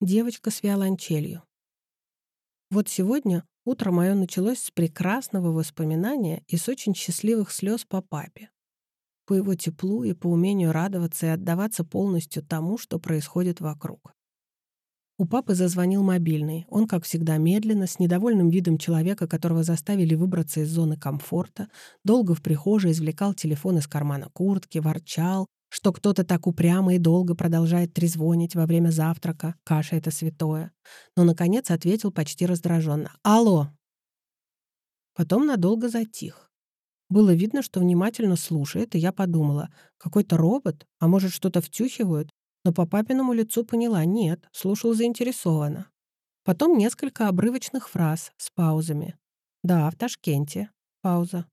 Девочка с виолончелью. Вот сегодня утро мое началось с прекрасного воспоминания и с очень счастливых слез по папе. По его теплу и по умению радоваться и отдаваться полностью тому, что происходит вокруг. У папы зазвонил мобильный. Он, как всегда, медленно, с недовольным видом человека, которого заставили выбраться из зоны комфорта, долго в прихожей извлекал телефон из кармана куртки, ворчал, что кто-то так упрямо и долго продолжает трезвонить во время завтрака, каша это святое. Но, наконец, ответил почти раздраженно. «Алло!» Потом надолго затих. Было видно, что внимательно слушает, и я подумала, какой-то робот, а может, что-то втюхивают, но по папиному лицу поняла, нет, слушал заинтересованно. Потом несколько обрывочных фраз с паузами. «Да, в Ташкенте». Пауза.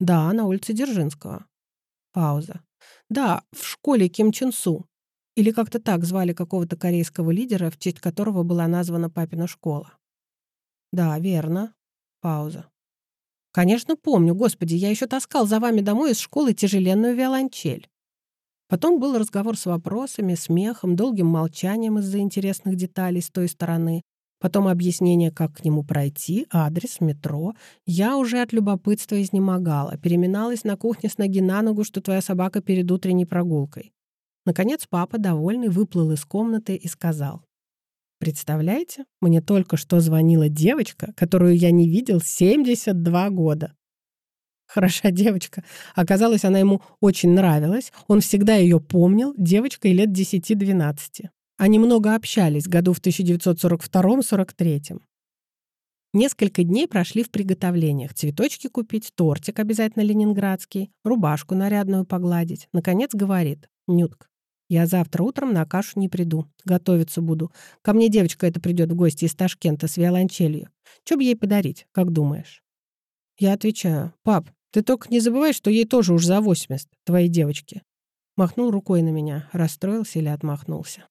«Да, на улице Дзержинского». Пауза. Да, в школе Ким Чен Су. Или как-то так звали какого-то корейского лидера, в честь которого была названа папина школа. Да, верно. Пауза. Конечно, помню, господи, я еще таскал за вами домой из школы тяжеленную виолончель. Потом был разговор с вопросами, смехом, долгим молчанием из-за интересных деталей с той стороны, Потом объяснение, как к нему пройти, адрес, метро. Я уже от любопытства изнемогала, переминалась на кухне с ноги на ногу, что твоя собака перед утренней прогулкой. Наконец папа, довольный, выплыл из комнаты и сказал. «Представляете, мне только что звонила девочка, которую я не видел 72 года. Хороша девочка. Оказалось, она ему очень нравилась. Он всегда ее помнил, девочкой лет 10-12. Они много общались году в 1942-43. Несколько дней прошли в приготовлениях. Цветочки купить, тортик обязательно ленинградский, рубашку нарядную погладить. Наконец говорит, Нютк, я завтра утром на кашу не приду, готовиться буду. Ко мне девочка эта придет в гости из Ташкента с виолончелью. Что бы ей подарить, как думаешь? Я отвечаю, пап, ты только не забывай, что ей тоже уж за 80, твоей девочке. Махнул рукой на меня, расстроился или отмахнулся.